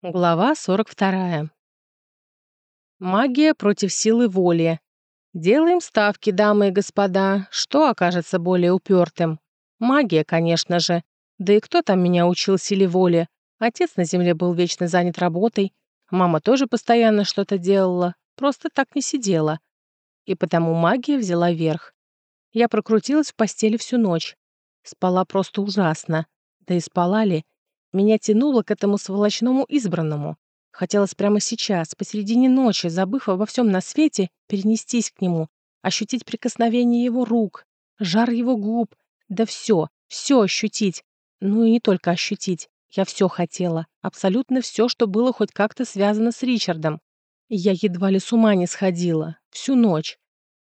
Глава 42. Магия против силы воли. Делаем ставки, дамы и господа, что окажется более упертым. Магия, конечно же. Да и кто там меня учил силе воли? Отец на земле был вечно занят работой. Мама тоже постоянно что-то делала, просто так не сидела. И потому магия взяла верх. Я прокрутилась в постели всю ночь. Спала просто ужасно. Да и спала ли? Меня тянуло к этому сволочному избранному. Хотелось прямо сейчас, посередине ночи, забыв обо всем на свете, перенестись к нему, ощутить прикосновение его рук, жар его губ, да все, все ощутить. Ну и не только ощутить. Я все хотела, абсолютно все, что было хоть как-то связано с Ричардом. Я едва ли с ума не сходила, всю ночь.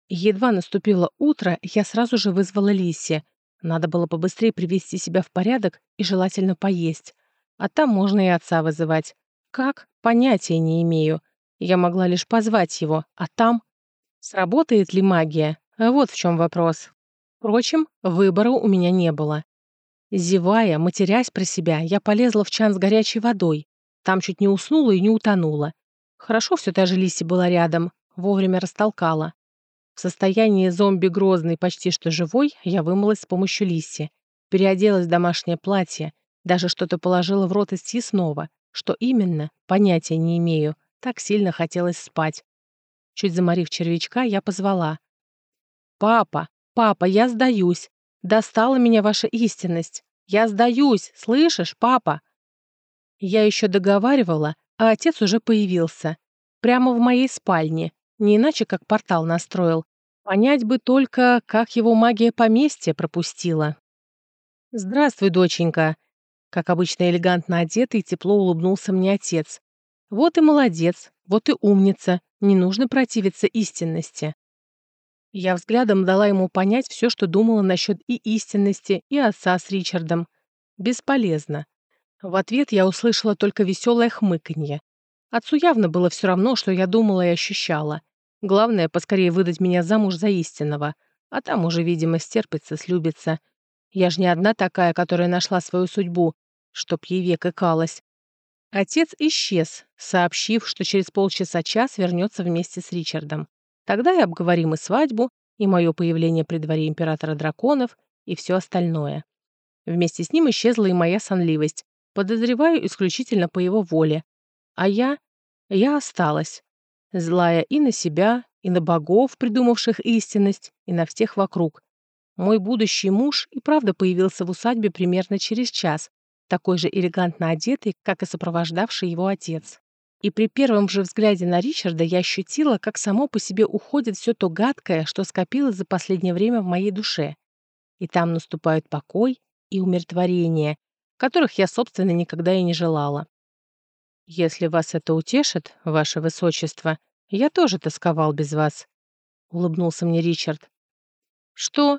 Едва наступило утро, я сразу же вызвала Лиси. Надо было побыстрее привести себя в порядок и желательно поесть. А там можно и отца вызывать. Как? Понятия не имею. Я могла лишь позвать его, а там... Сработает ли магия? Вот в чем вопрос. Впрочем, выбора у меня не было. Зевая, матерясь про себя, я полезла в чан с горячей водой. Там чуть не уснула и не утонула. Хорошо все та же Лиси была рядом, вовремя растолкала. В состоянии зомби грозный, почти что живой, я вымылась с помощью Лисси. Переоделась в домашнее платье, даже что-то положила в рот из съестного. Что именно, понятия не имею. Так сильно хотелось спать. Чуть заморив червячка, я позвала. «Папа, папа, я сдаюсь. Достала меня ваша истинность. Я сдаюсь, слышишь, папа?» Я еще договаривала, а отец уже появился. Прямо в моей спальне. Не иначе, как портал настроил. Понять бы только, как его магия поместья пропустила. «Здравствуй, доченька!» Как обычно элегантно одетый, тепло улыбнулся мне отец. «Вот и молодец, вот и умница, не нужно противиться истинности». Я взглядом дала ему понять все, что думала насчет и истинности, и отца с Ричардом. Бесполезно. В ответ я услышала только веселое хмыканье. Отцу явно было все равно, что я думала и ощущала. Главное, поскорее выдать меня замуж за истинного, а там уже, видимо, стерпится, слюбится. Я ж не одна такая, которая нашла свою судьбу, чтоб ей век икалась. Отец исчез, сообщив, что через полчаса-час вернется вместе с Ричардом. Тогда и обговорим и свадьбу, и мое появление при дворе императора драконов, и все остальное. Вместе с ним исчезла и моя сонливость, подозреваю исключительно по его воле. А я... я осталась злая и на себя, и на богов, придумавших истинность, и на всех вокруг. Мой будущий муж и правда появился в усадьбе примерно через час, такой же элегантно одетый, как и сопровождавший его отец. И при первом же взгляде на Ричарда я ощутила, как само по себе уходит все то гадкое, что скопилось за последнее время в моей душе. И там наступают покой и умиротворение, которых я, собственно, никогда и не желала. «Если вас это утешит, ваше высочество, я тоже тосковал без вас», — улыбнулся мне Ричард. «Что?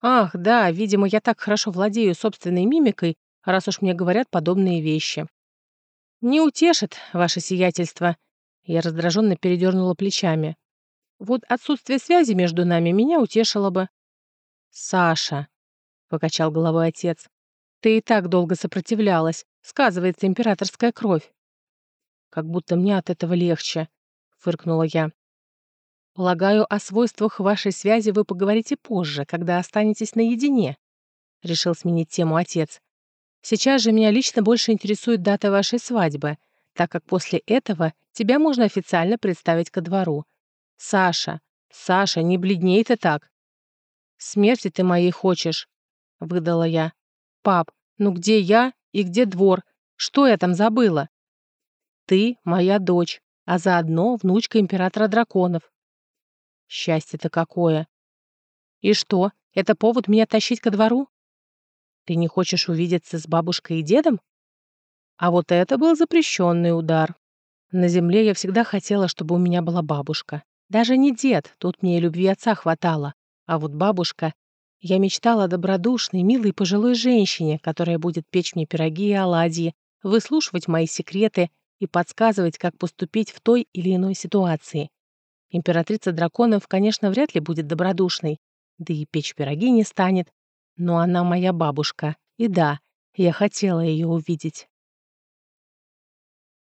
Ах, да, видимо, я так хорошо владею собственной мимикой, раз уж мне говорят подобные вещи». «Не утешит, ваше сиятельство», — я раздраженно передернула плечами. «Вот отсутствие связи между нами меня утешило бы». «Саша», — покачал головой отец, — «ты и так долго сопротивлялась, сказывается императорская кровь как будто мне от этого легче», — фыркнула я. «Полагаю, о свойствах вашей связи вы поговорите позже, когда останетесь наедине», — решил сменить тему отец. «Сейчас же меня лично больше интересует дата вашей свадьбы, так как после этого тебя можно официально представить ко двору. Саша, Саша, не бледней ты так!» «Смерти ты моей хочешь», — выдала я. «Пап, ну где я и где двор? Что я там забыла?» Ты моя дочь, а заодно внучка императора драконов. Счастье-то какое! И что, это повод меня тащить ко двору? Ты не хочешь увидеться с бабушкой и дедом? А вот это был запрещенный удар. На земле я всегда хотела, чтобы у меня была бабушка. Даже не дед, тут мне и любви отца хватало. А вот бабушка... Я мечтала о добродушной, милой пожилой женщине, которая будет печь мне пироги и оладьи, выслушивать мои секреты и подсказывать, как поступить в той или иной ситуации. Императрица драконов, конечно, вряд ли будет добродушной, да и печь пироги не станет, но она моя бабушка, и да, я хотела ее увидеть.